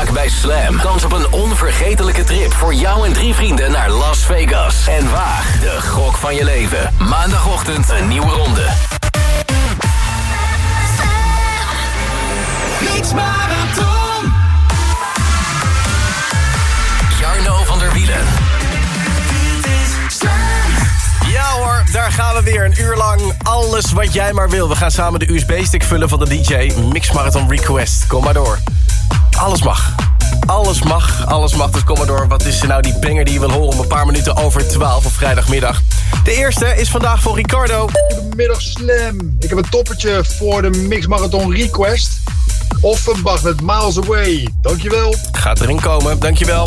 Maak bij Slam kans op een onvergetelijke trip voor jou en drie vrienden naar Las Vegas. En waag de gok van je leven. Maandagochtend een nieuwe ronde. Marathon. Jarno van der Wielen. Ja hoor, daar gaan we weer. Een uur lang alles wat jij maar wil. We gaan samen de USB-stick vullen van de DJ. Mix Marathon Request. Kom maar door. Alles mag. Alles mag, alles mag. Dus kom maar door. Wat is er nou die banger die je wil horen om een paar minuten over 12 op vrijdagmiddag? De eerste is vandaag voor Ricardo. Goedemiddag Slam. Ik heb een toppertje voor de Mix Marathon Request. Offenbach met Miles Away. Dankjewel. Gaat erin komen, dankjewel.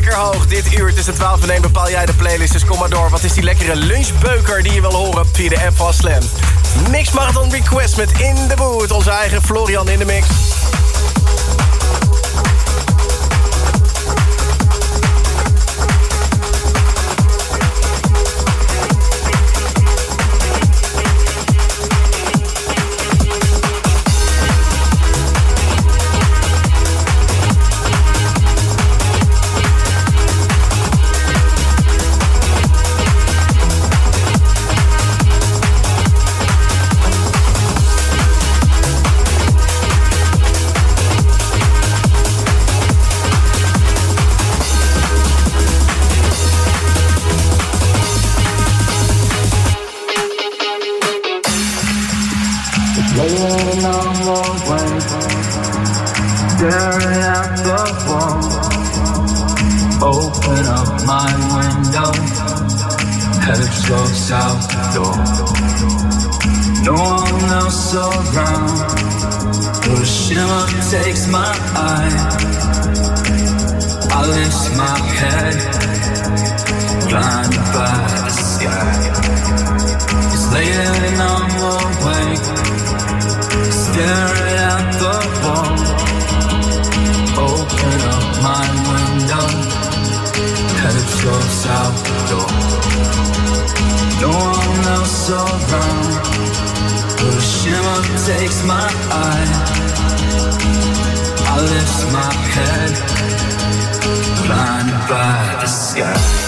Lekker hoog dit uur. Tussen 12 en 1 bepaal jij de playlist, dus kom maar door. Wat is die lekkere lunchbeuker die je wil horen via de app van Slam? Mix Marathon Request met In The Boot. Onze eigen Florian in de mix. Head towards outdoor. No one else around, the shimmer takes my eye. I lift my head, blinded by the sky. It's laying on the way staring at the wall. Open up my window, head towards outdoor. No one else around, the shimmer takes my eye. I lift my head, blinded by the sky.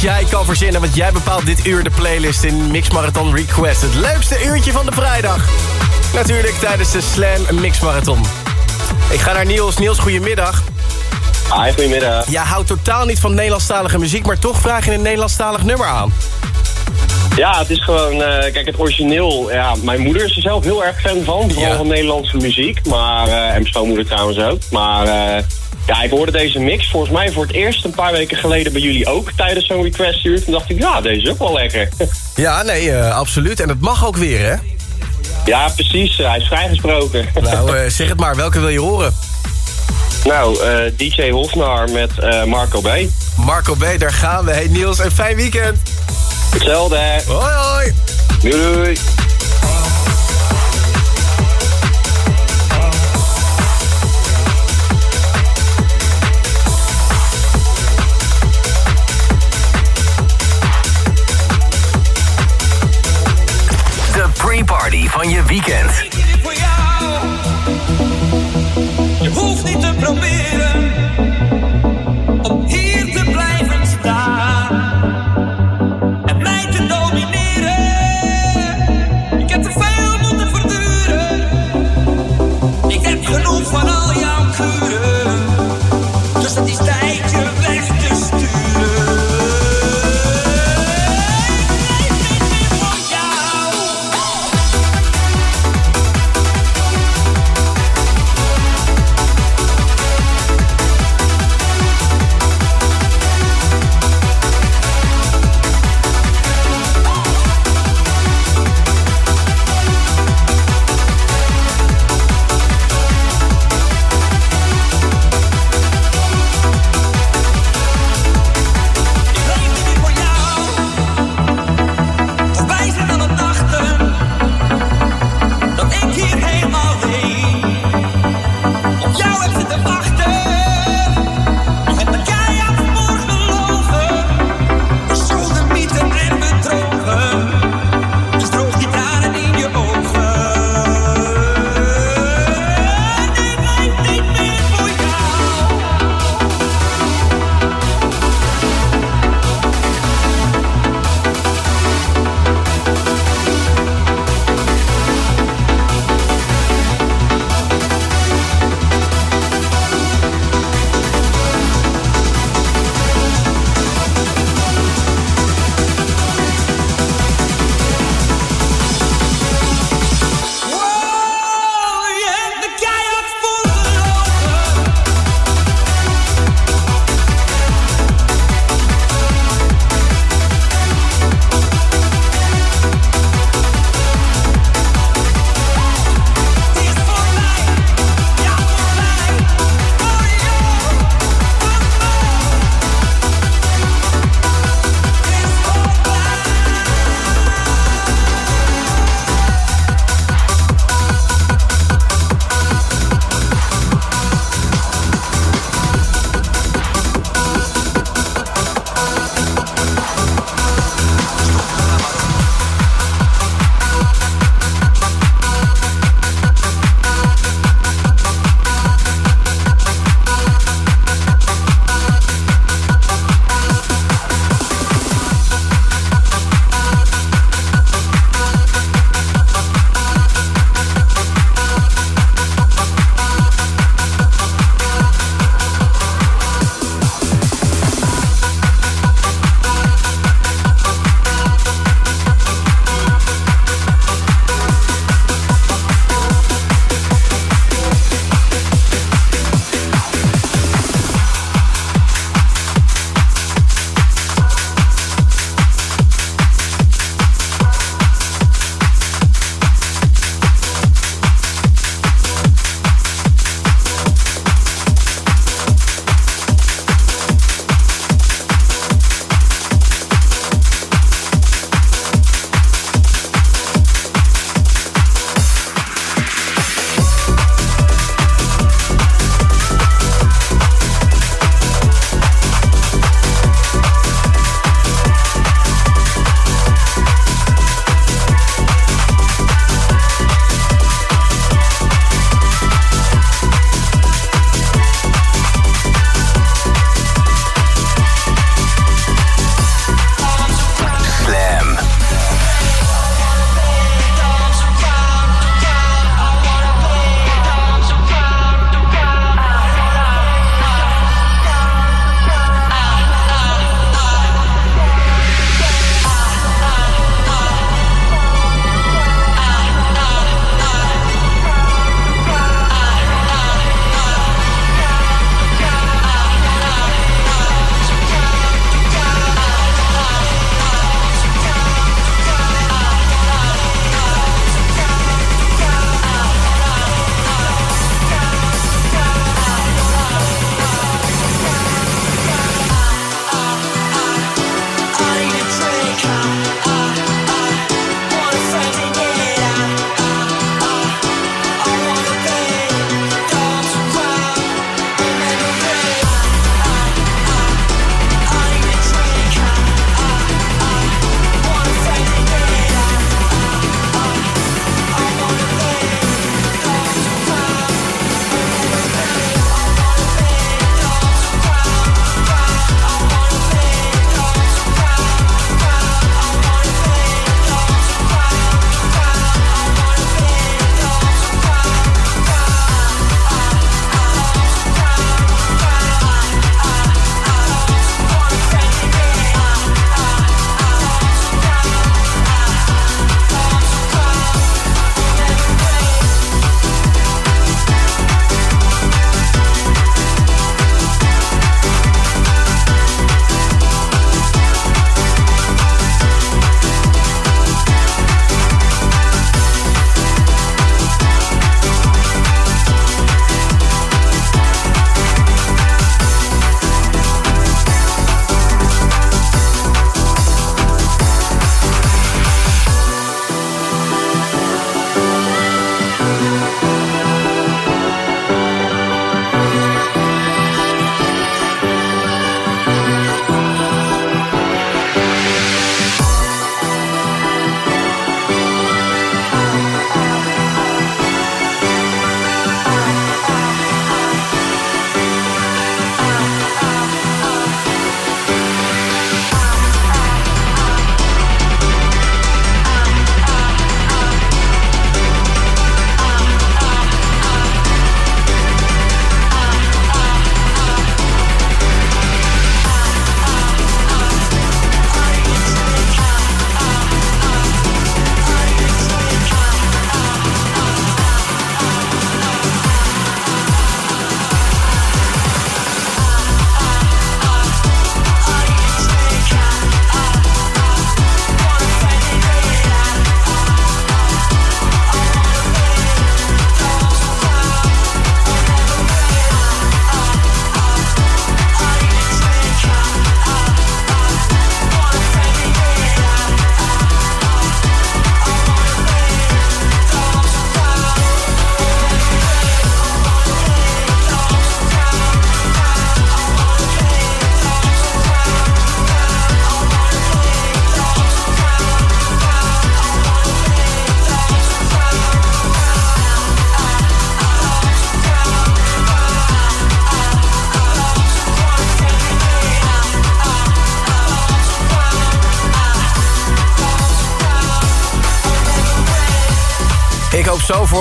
Wat jij kan verzinnen. Want jij bepaalt dit uur de playlist in Mix Marathon Request. Het leukste uurtje van de vrijdag. Natuurlijk tijdens de Slam Mix Marathon. Ik ga naar Niels. Niels, goedemiddag. Hi, goedemiddag. Jij houdt totaal niet van Nederlandstalige muziek... maar toch vraag je een Nederlandstalig nummer aan. Ja, het is gewoon, eh, kijk, het origineel. Ja, mijn moeder is er zelf heel erg fan van. Vooral Ja. van Nederlandse muziek. Maar, eh, en mijn schoonmoeder trouwens ook. Maar eh, ja, ik hoorde deze mix volgens mij voor het eerst een paar weken geleden bij jullie ook. Tijdens zo'n request uur. Toen dacht ik, ja, deze is ook wel lekker. Ja, nee, eh, absoluut. En het mag ook weer, hè? ja, precies. hij is vrijgesproken. Nou, eh, zeg het maar. Welke wil je horen? nou, eh, DJ Hofnar met Marco B. Marco B, daar gaan we. Hey Niels, een fijn weekend. Hetzelfde. Hoi, hoi. Doei, doei. Pre-party van je weekend.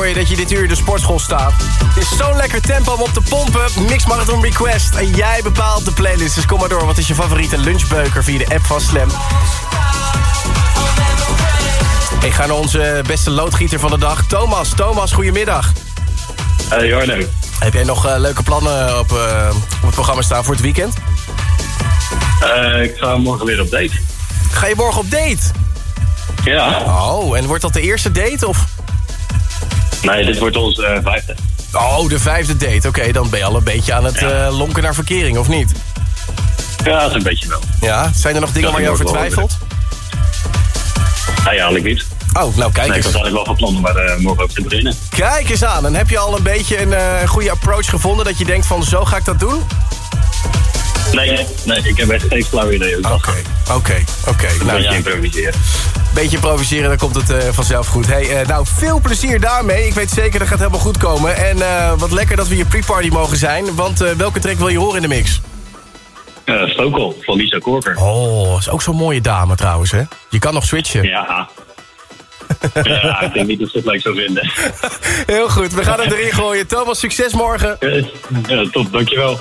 Je dat je dit uur in de sportschool staat. Het is zo'n lekker tempo om op te pompen. Mix Marathon Request. En jij bepaalt de playlist. Dus kom maar door. Wat is je favoriete lunchbeuker via de app van Slam? Ik ga naar onze beste loodgieter van de dag, Thomas. Thomas, goedemiddag. Hey Jarno. Heb jij nog eh, leuke plannen op, eh, op het programma staan voor het weekend? Eh, ik ga morgen weer op date. Ga je morgen op date? Ja. Oh, en wordt dat de eerste date? Of? Nee, dit wordt onze eh, vijfde. Oh, de vijfde date. Oké, dan ben je al een beetje aan het Ja. eh, lonken naar verkering, of niet? Ja, dat is een beetje wel. Ja, zijn er nog dingen waar je over twijfelt? Nee, eigenlijk niet. Oh, nou kijk Nee, ik eens. had eigenlijk wel van plan om er eh, morgen over te beginnen. Kijk eens aan. En heb je al een beetje een goede approach gevonden... dat je denkt van zo ga ik dat doen? Nee, nee, ik heb echt geen flauw idee. het Oké, oké, oké. Een Nou beetje ja, improviseren. beetje improviseren, dan komt het eh, vanzelf goed. Hey, eh, nou, veel plezier daarmee. Ik weet zeker dat gaat helemaal goed komen. En eh, wat lekker dat we je pre-party mogen zijn. Want welke track wil je horen in de mix? Uh, Stokel van Lisa Korker. Oh, is ook zo'n mooie dame trouwens, hè? Je kan nog switchen. Ja. ja, ik denk niet dat ze het leuk zou vinden. Heel goed, we gaan hem erin gooien. Thomas, succes morgen. Ja, top, dankjewel.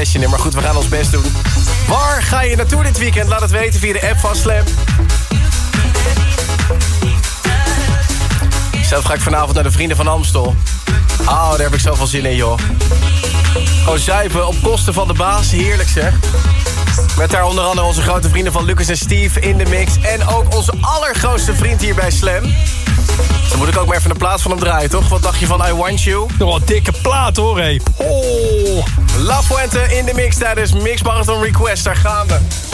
Jij pas de 16 maar goed, we gaan ons best doen. Waar ga je naartoe dit weekend? Laat het weten via de app van Slam. Zelf ga ik vanavond naar de Vrienden van Amstel. Oh, daar heb ik zoveel zin in, joh. Gewoon zuipen op kosten van de baas. Heerlijk, zeg. Met daar onder andere onze grote vrienden van Lucas en Steve in de mix. En ook onze allergrootste vriend hier bij Slam. Dan moet ik ook maar even een plaat van hem draaien, toch? Wat dacht je van I Want You? Nog een dikke plaat hoor, hé. Oh. La Fuente in de mix tijdens Mix Marathon Request. Daar gaan we.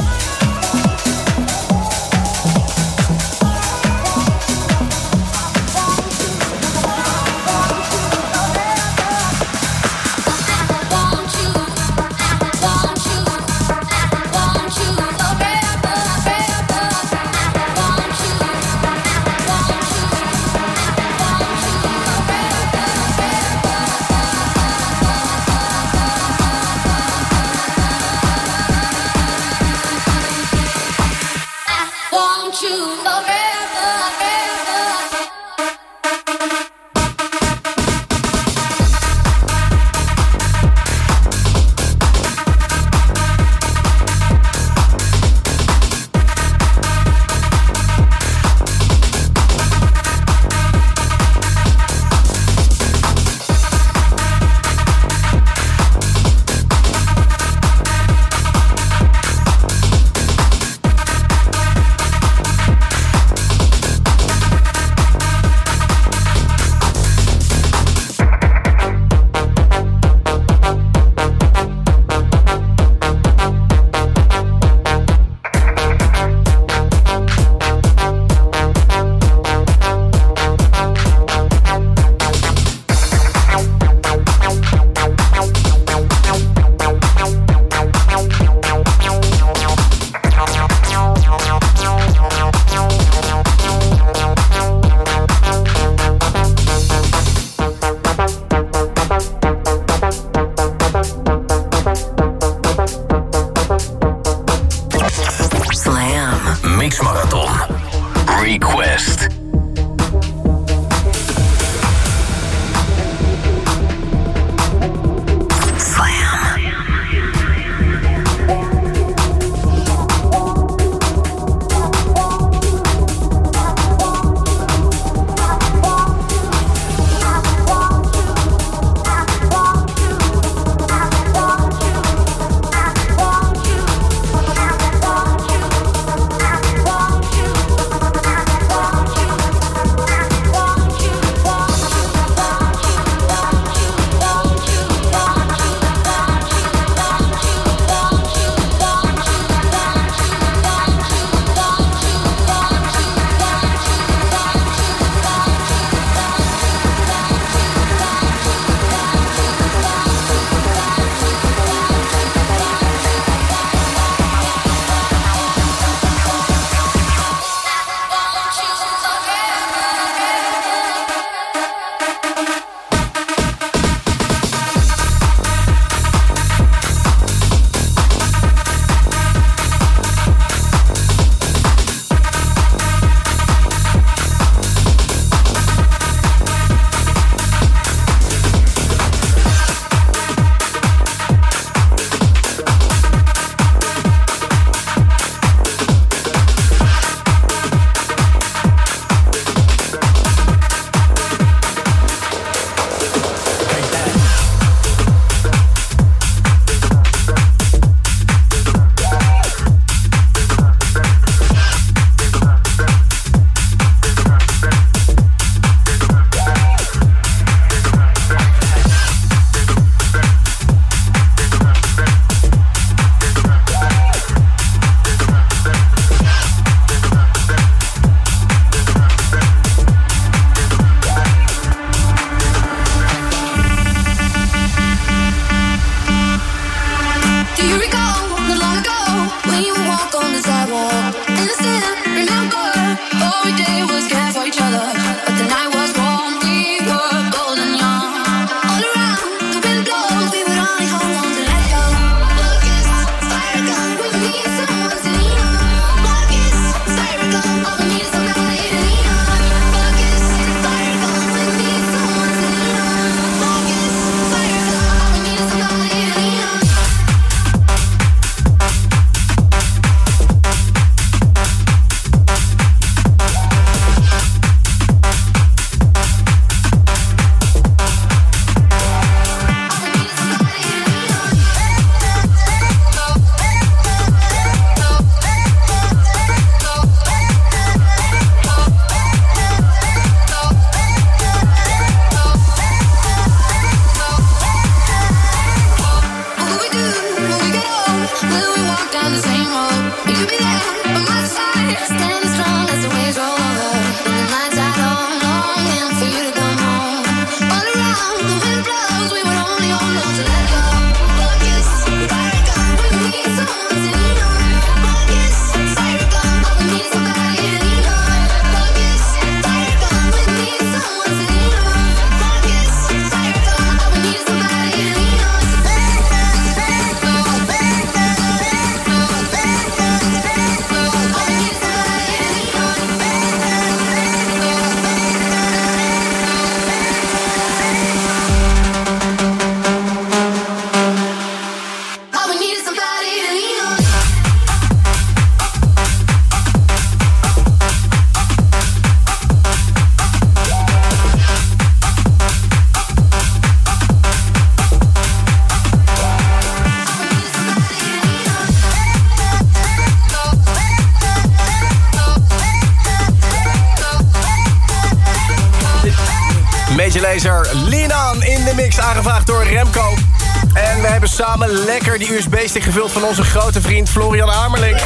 Gevuld van onze grote vriend Florian Amerling.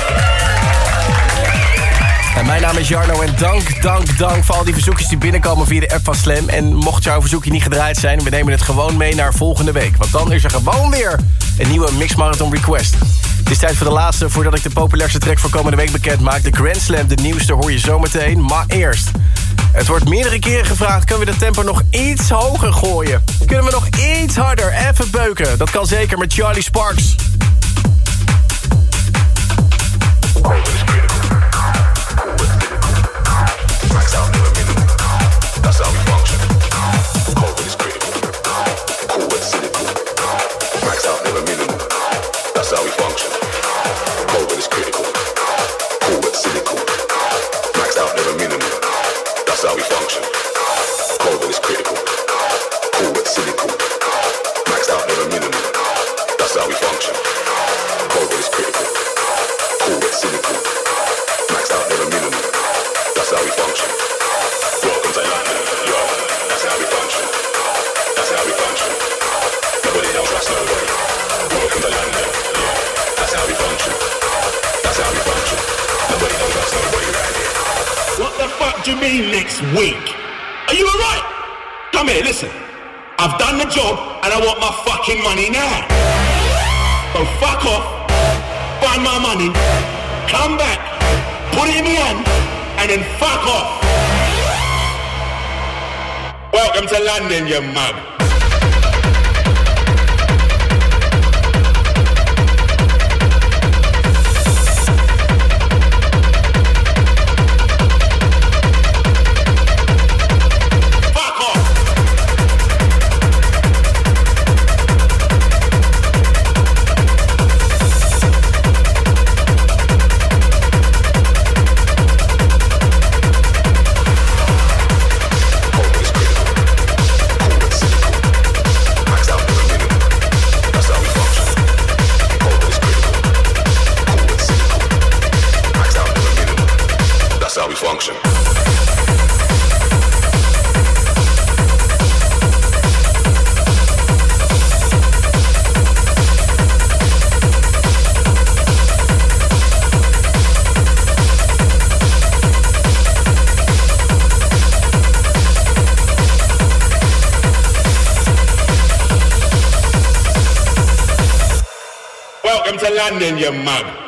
En mijn naam is Jarno en dank, dank, dank voor al die verzoekjes die binnenkomen via de app van Slam. En mocht jouw verzoekje niet gedraaid zijn, we nemen het gewoon mee naar volgende week. Want dan is er gewoon weer een nieuwe Mix Marathon Request. Het is tijd voor de laatste voordat ik de populairste track voor komende week bekend maak. De Grand Slam, de nieuwste, hoor je zometeen. Maar eerst, het wordt meerdere keren gevraagd... kunnen we de tempo nog iets hoger gooien? Kunnen we nog iets harder, even beuken? Dat kan zeker met Charlie Sparks. London, Welcome to London,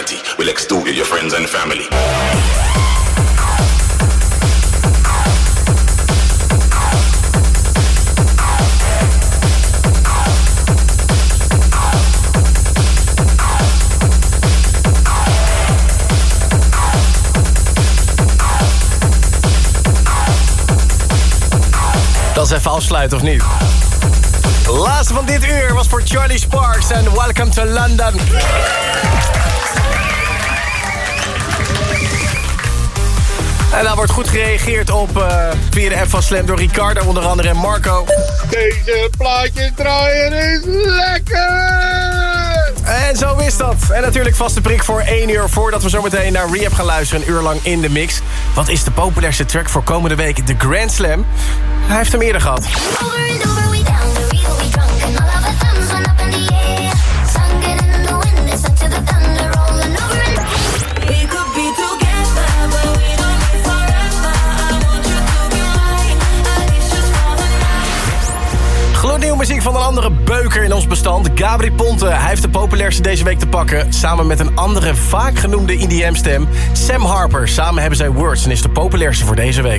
guarantee. We'll extort you, your friends and family. Dat is even afsluiten, of niet? Laatste van dit uur was voor Charlie Sparks en Welcome to London. En daar wordt goed gereageerd op eh, via de app van Slam door Ricardo onder andere en Marco. Deze plaatjes draaien is lekker! En zo is dat. En natuurlijk vaste prik voor 1 uur voordat we zometeen naar Rehab gaan luisteren. Een uur lang in de mix. Wat is de populairste track voor komende week? De Grand Slam. Hij heeft hem eerder gehad. Muziek van een andere beuker in ons bestand. Gabri Ponte, hij heeft de populairste deze week te pakken. Samen met een andere vaak genoemde IDM-stem, Sam Harper. Samen hebben zij Words en is de populairste voor deze week.